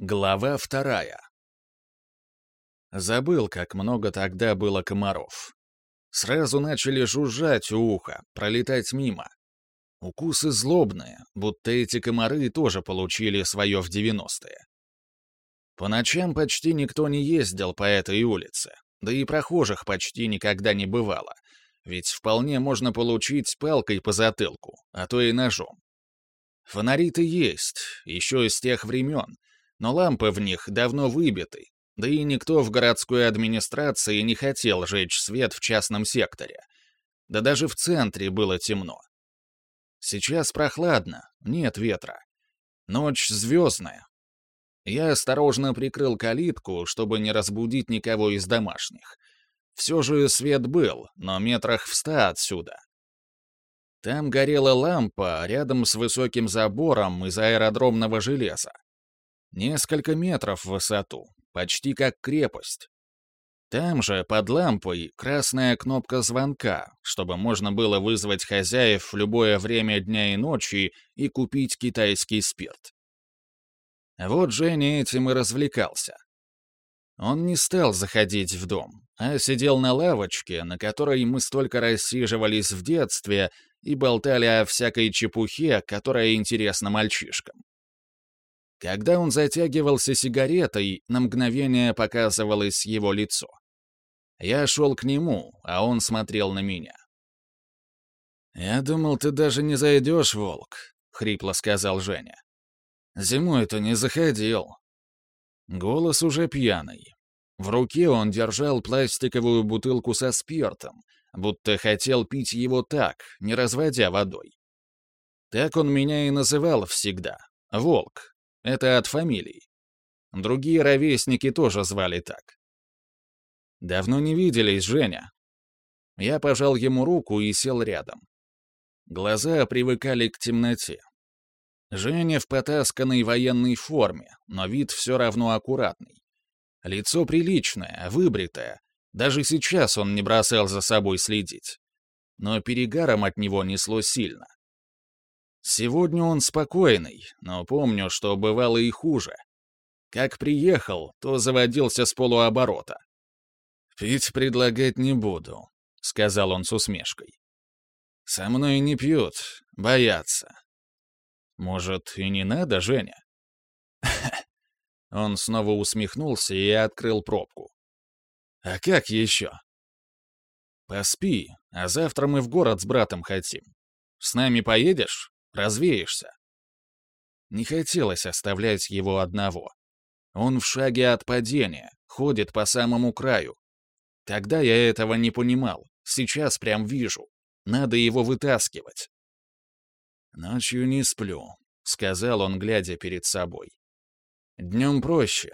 Глава вторая. Забыл, как много тогда было комаров. Сразу начали жужжать у уха, пролетать мимо. Укусы злобные, будто эти комары тоже получили свое в девяностые. По ночам почти никто не ездил по этой улице, да и прохожих почти никогда не бывало, ведь вполне можно получить палкой по затылку, а то и ножом. Фонари-то есть, еще из тех времен, но лампы в них давно выбиты, да и никто в городской администрации не хотел жечь свет в частном секторе. Да даже в центре было темно. Сейчас прохладно, нет ветра. Ночь звездная. Я осторожно прикрыл калитку, чтобы не разбудить никого из домашних. Все же свет был, но метрах в ста отсюда. Там горела лампа рядом с высоким забором из аэродромного железа. Несколько метров в высоту, почти как крепость. Там же, под лампой, красная кнопка звонка, чтобы можно было вызвать хозяев в любое время дня и ночи и купить китайский спирт. Вот Женя этим и развлекался. Он не стал заходить в дом, а сидел на лавочке, на которой мы столько рассиживались в детстве и болтали о всякой чепухе, которая интересна мальчишкам. Когда он затягивался сигаретой, на мгновение показывалось его лицо. Я шел к нему, а он смотрел на меня. «Я думал, ты даже не зайдешь, волк», — хрипло сказал Женя. «Зимой-то не заходил». Голос уже пьяный. В руке он держал пластиковую бутылку со спиртом, будто хотел пить его так, не разводя водой. Так он меня и называл всегда — волк, это от фамилий. Другие ровесники тоже звали так. «Давно не виделись, Женя». Я пожал ему руку и сел рядом. Глаза привыкали к темноте. Женя в потасканной военной форме, но вид все равно аккуратный. Лицо приличное, выбритое. Даже сейчас он не бросал за собой следить. Но перегаром от него несло сильно. Сегодня он спокойный, но помню, что бывало и хуже. Как приехал, то заводился с полуоборота. «Пить предлагать не буду», — сказал он с усмешкой. «Со мной не пьют, боятся». «Может, и не надо, Женя?» Он снова усмехнулся и открыл пробку. «А как еще?» «Поспи, а завтра мы в город с братом хотим. С нами поедешь?» Развеешься. Не хотелось оставлять его одного. Он в шаге от падения, ходит по самому краю. Тогда я этого не понимал, сейчас прям вижу. Надо его вытаскивать. «Ночью не сплю», — сказал он, глядя перед собой. «Днем проще.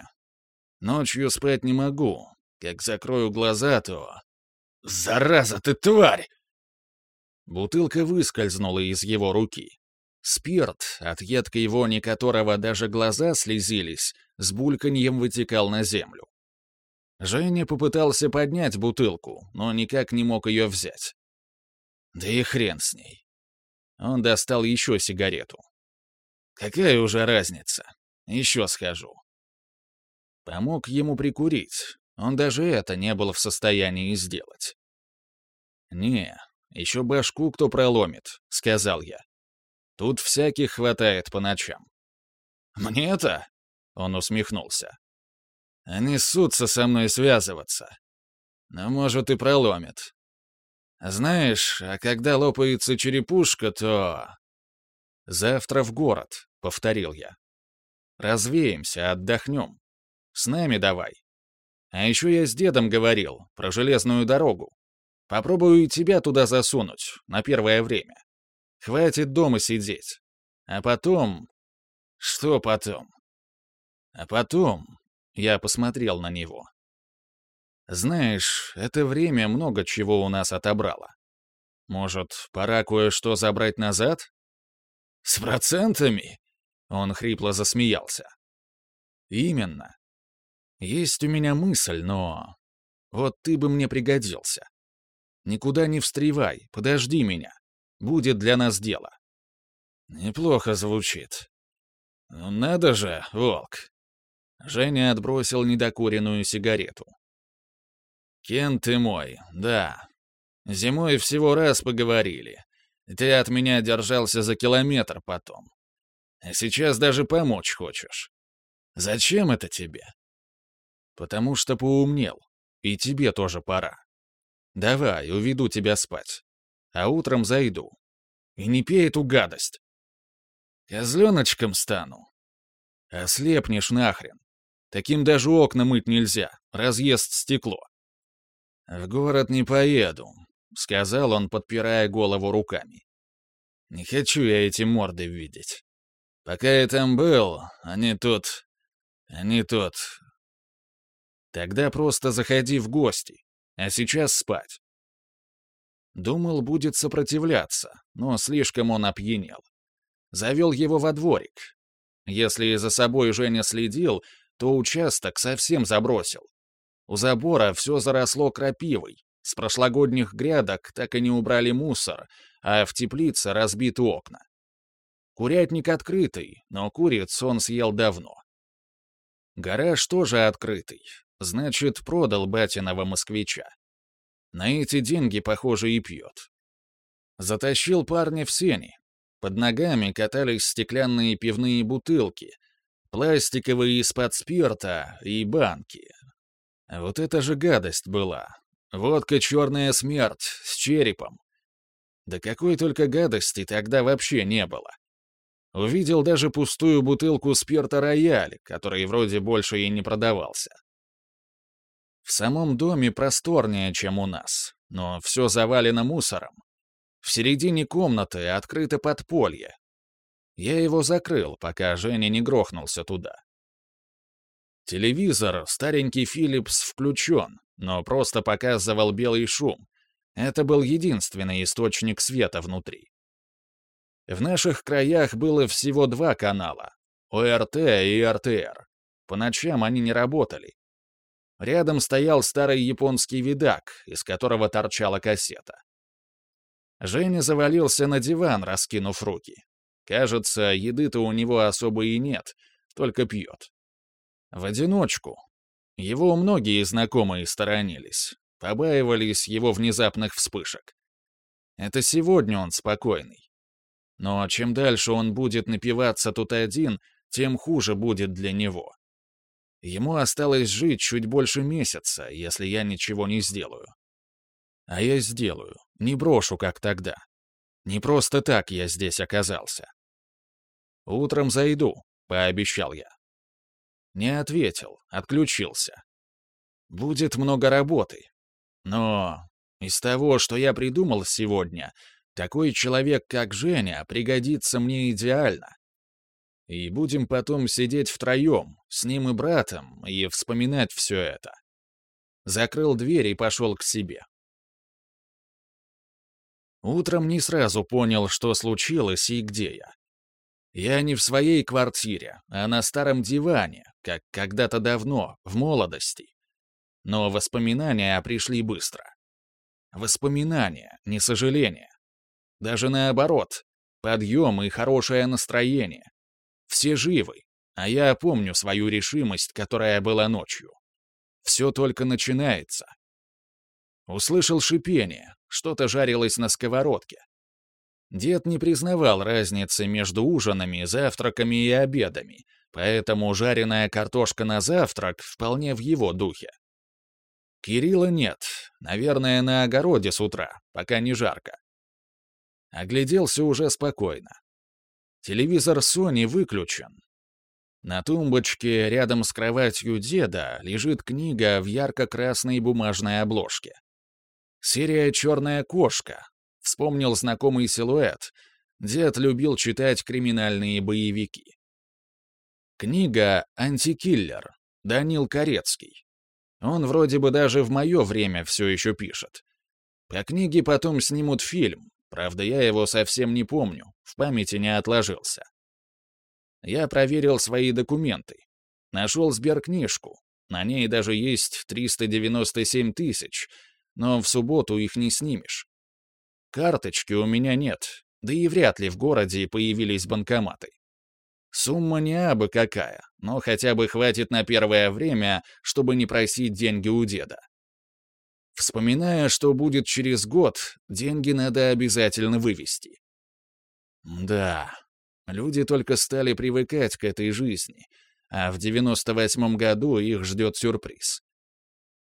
Ночью спать не могу. Как закрою глаза, то...» «Зараза ты, тварь!» Бутылка выскользнула из его руки. Спирт, от едкой вони которого даже глаза слезились, с бульканьем вытекал на землю. Женя попытался поднять бутылку, но никак не мог ее взять. Да и хрен с ней. Он достал еще сигарету. Какая уже разница? Еще схожу. Помог ему прикурить. Он даже это не был в состоянии сделать. «Не, еще башку кто проломит», — сказал я. Тут всяких хватает по ночам. «Мне-то?» — он усмехнулся. «Они ссутся со мной связываться. Но, может, и проломят. Знаешь, а когда лопается черепушка, то...» «Завтра в город», — повторил я. «Развеемся, отдохнем. С нами давай. А еще я с дедом говорил про железную дорогу. Попробую и тебя туда засунуть, на первое время. Хватит дома сидеть. А потом... Что потом? А потом... Я посмотрел на него. Знаешь, это время много чего у нас отобрало. Может, пора кое-что забрать назад? С процентами? Он хрипло засмеялся. Именно. Есть у меня мысль, но... Вот ты бы мне пригодился. Никуда не встревай, подожди меня. Будет для нас дело». «Неплохо звучит. Ну, надо же, волк. Женя отбросил недокуренную сигарету. «Кен ты мой, да. Зимой всего раз поговорили. Ты от меня держался за километр потом. А сейчас даже помочь хочешь. Зачем это тебе?» «Потому что поумнел. И тебе тоже пора. Давай, уведу тебя спать. А утром зайду. И не пей эту гадость. Козленочком стану. Ослепнешь нахрен. Таким даже окна мыть нельзя, разъест стекло. «В город не поеду», — сказал он, подпирая голову руками. «Не хочу я эти морды видеть. Пока я там был, они тут... они тут... Тогда просто заходи в гости, а сейчас спать». Думал, будет сопротивляться, но слишком он опьянел. Завел его во дворик. Если за собой Женя следил, то участок совсем забросил. У забора все заросло крапивой. С прошлогодних грядок так и не убрали мусор, а в теплице разбиты окна. Курятник открытый, но куриц он съел давно. Гараж тоже открытый, значит, продал батиного москвича. На эти деньги, похоже, и пьет. Затащил парня в сени. Под ногами катались стеклянные пивные бутылки, пластиковые из-под спирта и банки, вот это же гадость была. Водка «Черная смерть» с черепом. Да какой только гадости тогда вообще не было. Увидел даже пустую бутылку спирта «Рояль», который вроде больше и не продавался. В самом доме просторнее, чем у нас, но все завалено мусором. В середине комнаты открыто подполье. Я его закрыл, пока Женя не грохнулся туда. Телевизор, старенький Philips, включен, но просто показывал белый шум. Это был единственный источник света внутри. В наших краях было всего два канала — ОРТ и РТР. По ночам они не работали. Рядом стоял старый японский видак, из которого торчала кассета. Женя завалился на диван, раскинув руки. Кажется, еды-то у него особо и нет, только пьет. В одиночку. Его многие знакомые сторонились, побаивались его внезапных вспышек. Это сегодня он спокойный. Но чем дальше он будет напиваться тут один, тем хуже будет для него. Ему осталось жить чуть больше месяца, если я ничего не сделаю. А я сделаю, не брошу, как тогда. Не просто так я здесь оказался. «Утром зайду», — пообещал я. Не ответил, отключился. Будет много работы. Но из того, что я придумал сегодня, такой человек, как Женя, пригодится мне идеально. И будем потом сидеть втроем, с ним и братом, и вспоминать все это. Закрыл дверь и пошел к себе. Утром не сразу понял, что случилось и где я. Я не в своей квартире, а на старом диване, как когда-то давно, в молодости. Но воспоминания пришли быстро. Воспоминания, не сожаления. Даже наоборот, подъем и хорошее настроение. Все живы, а я помню свою решимость, которая была ночью. Все только начинается. Услышал шипение, что-то жарилось на сковородке. Дед не признавал разницы между ужинами, завтраками и обедами, поэтому жареная картошка на завтрак вполне в его духе. Кирилла нет, наверное, на огороде с утра, пока не жарко. Огляделся уже спокойно. Телевизор Sony выключен. На тумбочке рядом с кроватью деда лежит книга в ярко-красной бумажной обложке. Серия «Черная кошка», Вспомнил знакомый силуэт. Дед любил читать криминальные боевики. Книга «Антикиллер» Данил Корецкий. Он вроде бы даже в мое время все еще пишет. По книге потом снимут фильм, правда, я его совсем не помню, в памяти не отложился. Я проверил свои документы. Нашел сберкнижку. На ней даже есть 397 тысяч, но в субботу их не снимешь. Карточки у меня нет, да и вряд ли в городе появились банкоматы. Сумма не абы какая, но хотя бы хватит на первое время, чтобы не просить деньги у деда. Вспоминая, что будет через год, деньги надо обязательно вывести. Да, люди только стали привыкать к этой жизни, а в 98 году их ждет сюрприз.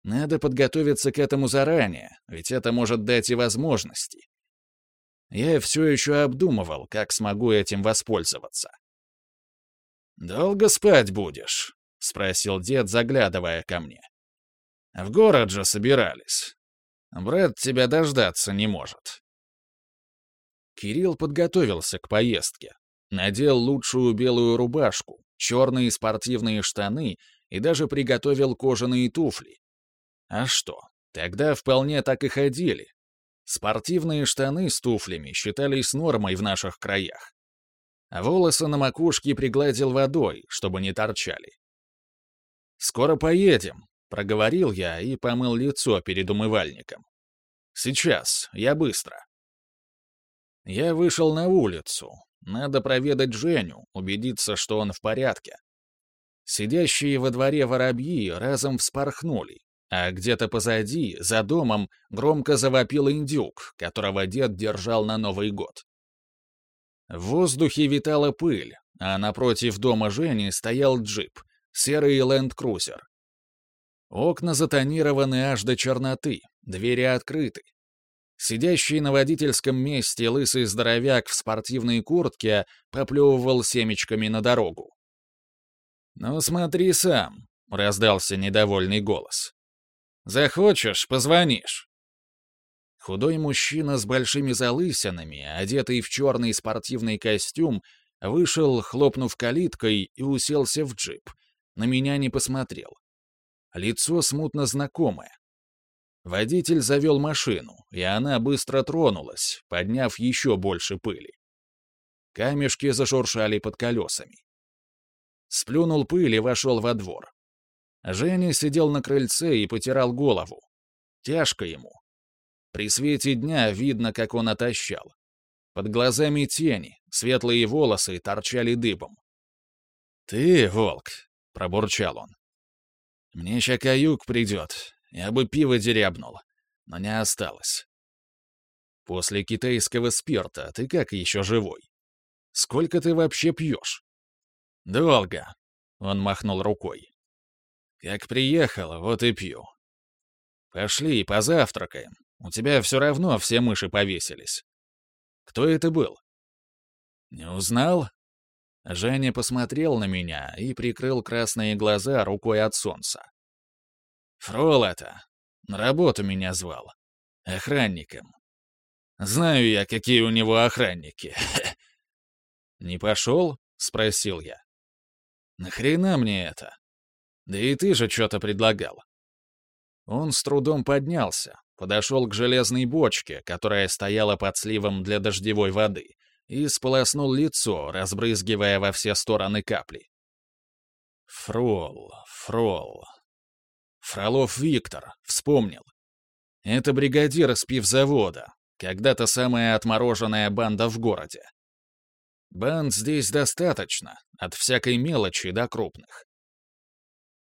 Надо подготовиться к этому заранее, ведь это может дать и возможности. Я все еще обдумывал, как смогу этим воспользоваться. «Долго спать будешь?» — спросил дед, заглядывая ко мне. «В город же собирались. Брат тебя дождаться не может». Кирилл подготовился к поездке. Надел лучшую белую рубашку, черные спортивные штаны и даже приготовил кожаные туфли. А что, тогда вполне так и ходили. Спортивные штаны с туфлями считались нормой в наших краях. Волосы на макушке пригладил водой, чтобы не торчали. «Скоро поедем», — проговорил я и помыл лицо перед умывальником. «Сейчас, я быстро». Я вышел на улицу. Надо проведать Женю, убедиться, что он в порядке. Сидящие во дворе воробьи разом вспорхнули, а где-то позади, за домом, громко завопил индюк, которого дед держал на Новый год. В воздухе витала пыль, а напротив дома Жени стоял джип, серый ленд-крузер. Окна затонированы аж до черноты, двери открыты. Сидящий на водительском месте лысый здоровяк в спортивной куртке поплевывал семечками на дорогу. «Ну смотри сам», — раздался недовольный голос. «Захочешь — позвонишь». Худой мужчина с большими залысинами, одетый в черный спортивный костюм, вышел, хлопнув калиткой, и уселся в джип. На меня не посмотрел. Лицо смутно знакомое. Водитель завел машину, и она быстро тронулась, подняв еще больше пыли. Камешки зашуршали под колесами. Сплюнул пыль и вошел во двор. Женя сидел на крыльце и потирал голову. Тяжко ему. При свете дня видно, как он отощал. Под глазами тени, светлые волосы торчали дыбом. «Ты, волк!» — пробурчал он. «Мне ща каюк придет, я бы пиво дерябнул, но не осталось. После китайского спирта ты как еще живой? Сколько ты вообще пьешь? Долго. Он махнул рукой. Как приехал, вот и пью. Пошли, позавтракаем. У тебя все равно все мыши повесились. Кто это был? Не узнал? Женя посмотрел на меня и прикрыл красные глаза рукой от солнца. Фрол это. На работу меня звал. Охранником. Знаю я, какие у него охранники. «Не пошел?» — спросил я. «Нахрена мне это? Да и ты же что-то предлагал». Он с трудом поднялся, подошел к железной бочке, которая стояла под сливом для дождевой воды, и сполоснул лицо, разбрызгивая во все стороны капли. «Фрол, фрол, Фролов Виктор, вспомнил. Это бригадир из пивзавода, когда-то самая отмороженная банда в городе. Банд здесь достаточно, от всякой мелочи до крупных.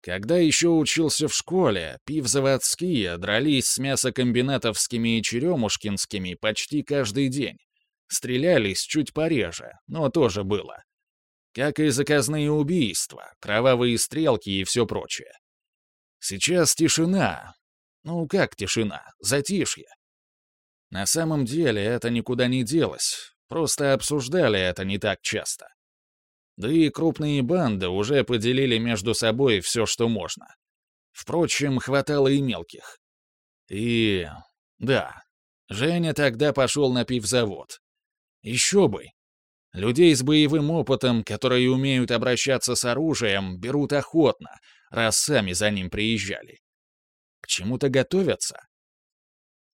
Когда еще учился в школе, пивзаводские дрались с мясокомбинатовскими и черемушкинскими почти каждый день. Стрелялись чуть пореже, но тоже было. Как и заказные убийства, кровавые стрелки и все прочее. Сейчас тишина. Ну как тишина? Затишье. На самом деле это никуда не делось, просто обсуждали это не так часто. Да и крупные банды уже поделили между собой все, что можно. Впрочем, хватало и мелких. И... да, Женя тогда пошел на пивзавод. Еще бы. Людей с боевым опытом, которые умеют обращаться с оружием, берут охотно, раз сами за ним приезжали. К чему-то готовятся?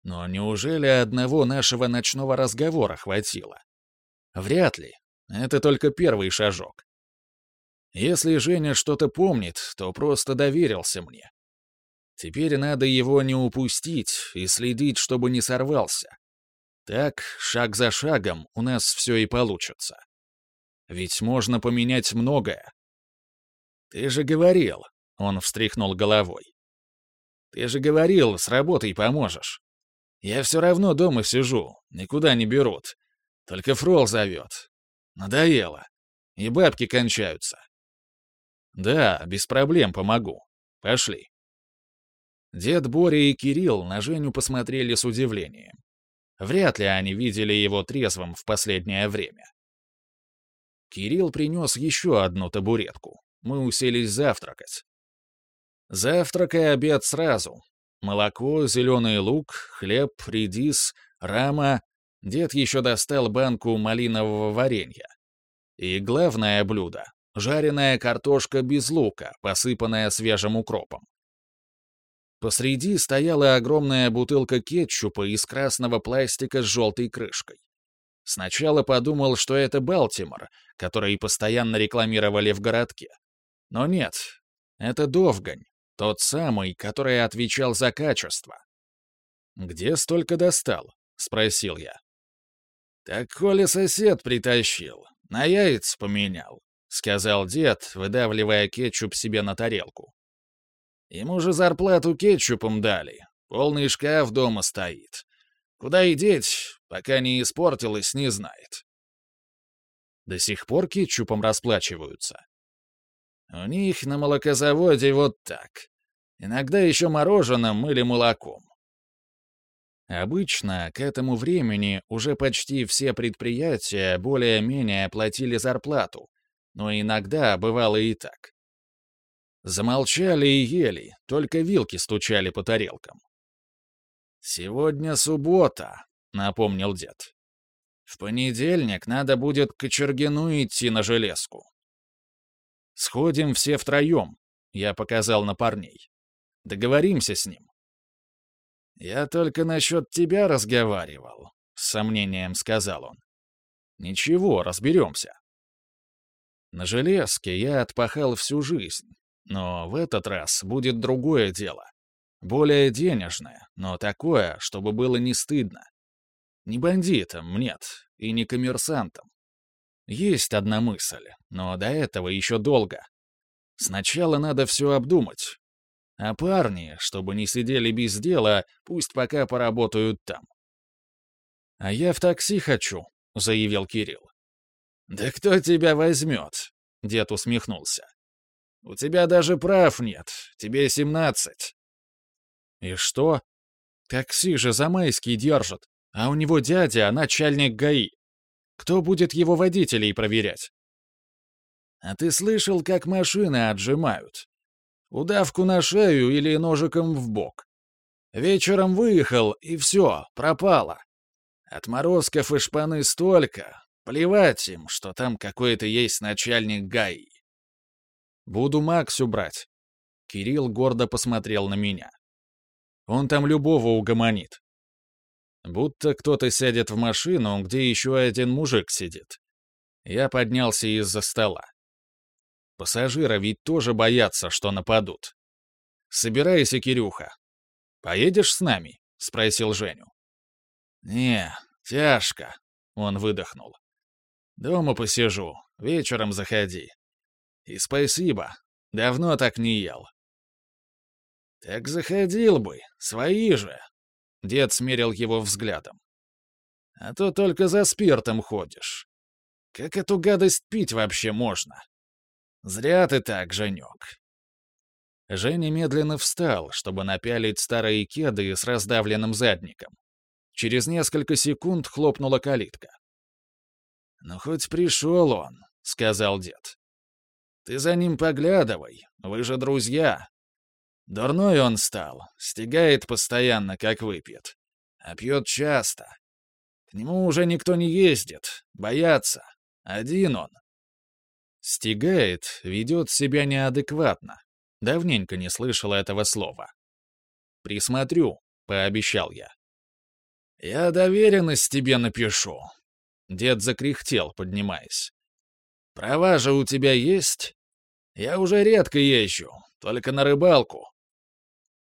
Но неужели одного нашего ночного разговора хватило? Вряд ли. Это только первый шажок. Если Женя что-то помнит, то просто доверился мне. Теперь надо его не упустить и следить, чтобы не сорвался. Так, шаг за шагом, у нас все и получится. Ведь можно поменять многое. «Ты же говорил», — он встряхнул головой. «Ты же говорил, с работой поможешь. Я все равно дома сижу, никуда не берут. Только Фрол зовет. Надоело. И бабки кончаются. Да, без проблем помогу. Пошли. Дед Боря и Кирилл на Женю посмотрели с удивлением. Вряд ли они видели его трезвым в последнее время. Кирилл принес еще одну табуретку. Мы уселись завтракать. Завтрак и обед сразу. Молоко, зеленый лук, хлеб, редис, рама. Дед еще достал банку малинового варенья. И главное блюдо — жареная картошка без лука, посыпанная свежим укропом. Посреди стояла огромная бутылка кетчупа из красного пластика с желтой крышкой. Сначала подумал, что это Балтимор, который постоянно рекламировали в городке. Но нет, это Довгань, тот самый, который отвечал за качество. «Где столько достал?» — спросил я. «Так Коля сосед притащил, на яйца поменял», — сказал дед, выдавливая кетчуп себе на тарелку. «Ему же зарплату кетчупом дали, полный шкаф дома стоит. Куда и деть, пока не испортилось, не знает». До сих пор кетчупом расплачиваются. У них на молокозаводе вот так. Иногда еще мороженым или молоком. Обычно к этому времени уже почти все предприятия более-менее платили зарплату, но иногда бывало и так. Замолчали и ели, только вилки стучали по тарелкам. «Сегодня суббота», — напомнил дед. «В понедельник надо будет к Кочергину идти на железку». «Сходим все втроем», — я показал на парней. «Договоримся с ним». «Я только насчет тебя разговаривал», — с сомнением сказал он. «Ничего, разберемся». На железке я отпахал всю жизнь, но в этот раз будет другое дело. Более денежное, но такое, чтобы было не стыдно. Не бандитам, нет, и не коммерсантам. Есть одна мысль, но до этого еще долго. Сначала надо все обдумать, а парни, чтобы не сидели без дела, пусть пока поработают там. «А я в такси хочу», — заявил Кирилл. «Да кто тебя возьмет?» — дед усмехнулся. «У тебя даже прав нет, тебе семнадцать». «И что? Такси же Замайский держит, а у него дядя начальник ГАИ. Кто будет его водителей проверять?» «А ты слышал, как машины отжимают? Удавку на шею или ножиком в бок. Вечером выехал, и все, пропало. Отморозков и шпаны столько. Плевать им, что там какой-то есть начальник ГАИ. Буду Максу брать. Кирилл гордо посмотрел на меня. Он там любого угомонит. Будто кто-то сядет в машину, где еще один мужик сидит. Я поднялся из-за стола. Пассажиры ведь тоже боятся, что нападут. Собирайся, Кирюха. Поедешь с нами? Спросил Женю. Не, тяжко. Он выдохнул. Дома посижу, вечером заходи. И спасибо, давно так не ел. Так заходил бы, свои же. Дед смерил его взглядом. А то только за спиртом ходишь. Как эту гадость пить вообще можно? «Зря ты так, Женек». Женя медленно встал, чтобы напялить старые кеды с раздавленным задником. Через несколько секунд хлопнула калитка. «Ну, хоть пришел он», — сказал дед. «Ты за ним поглядывай, вы же друзья. Дурной он стал, стегает постоянно, как выпьет. А пьет часто. К нему уже никто не ездит, боятся. Один он. Стигает, ведет себя неадекватно. Давненько не слышал этого слова. «Присмотрю», — пообещал я. «Я доверенность тебе напишу». Дед закряхтел, поднимаясь. «Права же у тебя есть? Я уже редко езжу, только на рыбалку».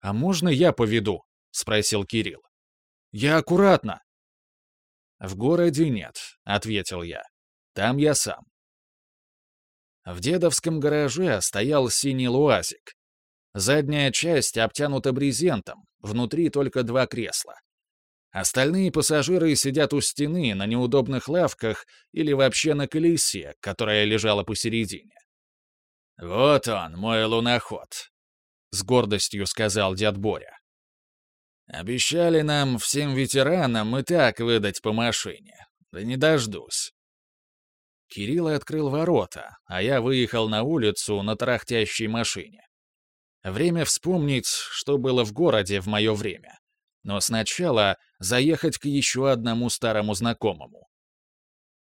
«А можно я поведу?» — спросил Кирилл. «Я аккуратно». «В городе нет», — ответил я. «Там я сам. В дедовском гараже стоял синий луазик. Задняя часть обтянута брезентом, внутри только два кресла. Остальные пассажиры сидят у стены на неудобных лавках или вообще на колесе, которое лежало посередине. «Вот он, мой луноход», — с гордостью сказал дед Боря. «Обещали нам, всем ветеранам, и так выдать по машине. Да не дождусь». Кирилл открыл ворота, а я выехал на улицу на тарахтящей машине. Время вспомнить, что было в городе в мое время. Но сначала заехать к еще одному старому знакомому.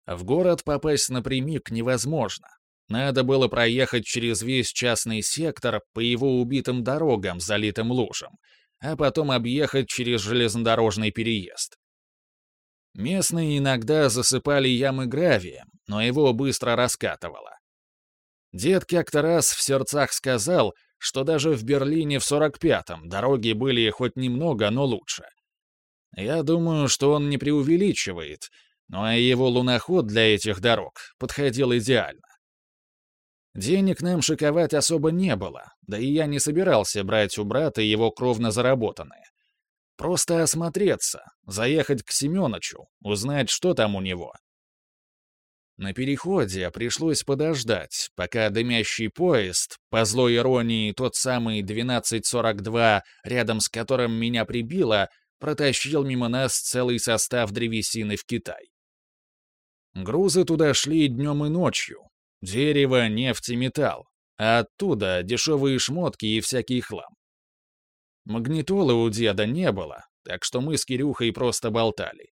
В город попасть напрямик невозможно. Надо было проехать через весь частный сектор по его убитым дорогам, залитым лужам, а потом объехать через железнодорожный переезд. Местные иногда засыпали ямы гравием, но его быстро раскатывало. Дед как-то раз в сердцах сказал, что даже в Берлине в 45-м дороги были хоть немного, но лучше. Я думаю, что он не преувеличивает, но его луноход для этих дорог подходил идеально. Денег нам шиковать особо не было, да и я не собирался брать у брата его кровно заработанное. Просто осмотреться, заехать к Семёнычу, узнать, что там у него. На переходе пришлось подождать, пока дымящий поезд, по злой иронии тот самый 1242, рядом с которым меня прибило, протащил мимо нас целый состав древесины в Китай. Грузы туда шли днем и ночью, Дерево, нефть и металл, а оттуда дешевые шмотки и всякий хлам. Магнитолы у деда не было, так что мы с Кирюхой просто болтали.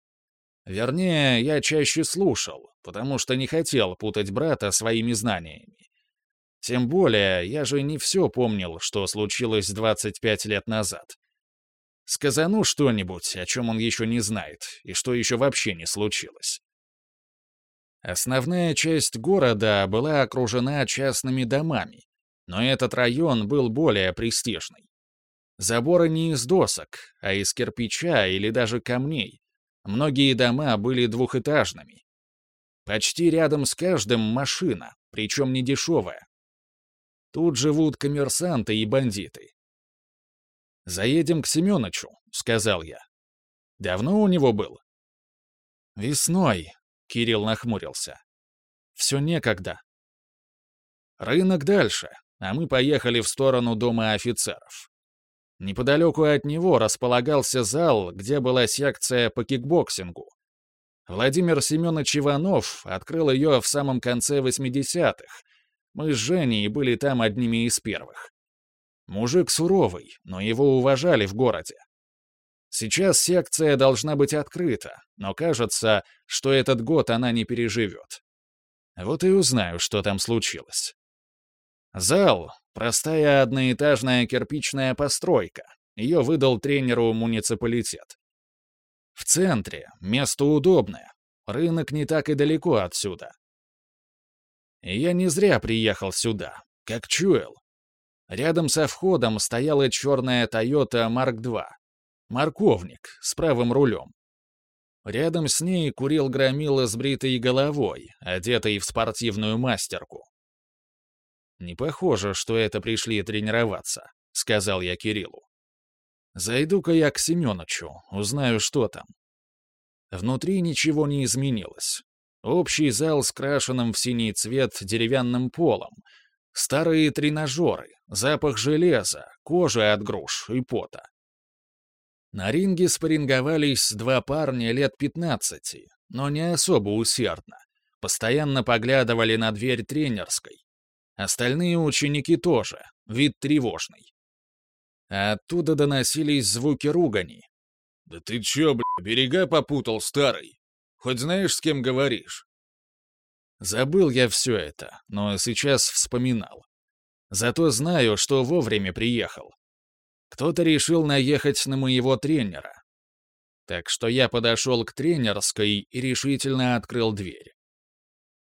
Вернее, я чаще слушал, потому что не хотел путать брата своими знаниями. Тем более, я же не все помнил, что случилось 25 лет назад. Сказану что-нибудь, о чем он еще не знает, и что еще вообще не случилось. Основная часть города была окружена частными домами, но этот район был более престижный. Заборы не из досок, а из кирпича или даже камней. Многие дома были двухэтажными. Почти рядом с каждым машина, причем не дешевая. Тут живут коммерсанты и бандиты. «Заедем к Семёнычу», — сказал я. «Давно у него был?» «Весной, Кирилл нахмурился. «Все некогда». Рынок дальше, а мы поехали в сторону дома офицеров. Неподалеку от него располагался зал, где была секция по кикбоксингу. Владимир Семенович Иванов открыл ее в самом конце 80-х. Мы с Женей были там одними из первых. Мужик суровый, но его уважали в городе. Сейчас секция должна быть открыта, но кажется, что этот год она не переживет. Вот и узнаю, что там случилось. Зал — простая одноэтажная кирпичная постройка. Ее выдал тренеру муниципалитет. В центре, место удобное. Рынок не так и далеко отсюда. Я не зря приехал сюда, как чуял. Рядом со входом стояла черная Toyota Mark II. Морковник с правым рулем. Рядом с ней курил громила с бритой головой, одетый в спортивную мастерку. «Не похоже, что это пришли тренироваться», — сказал я Кириллу. «Зайду-ка я к Семёнычу, узнаю, что там». Внутри ничего не изменилось. Общий зал с крашенным в синий цвет деревянным полом, старые тренажеры, запах железа, кожи от груш и пота. На ринге спарринговались два парня лет 15, но не особо усердно. Постоянно поглядывали на дверь тренерской. Остальные ученики тоже, вид тревожный. А оттуда доносились звуки ругани. «Да ты чё, бля, берега попутал, старый? Хоть знаешь, с кем говоришь?» Забыл я все это, но сейчас вспоминал. Зато знаю, что вовремя приехал. Кто-то решил наехать на моего тренера. Так что я подошел к тренерской и решительно открыл дверь.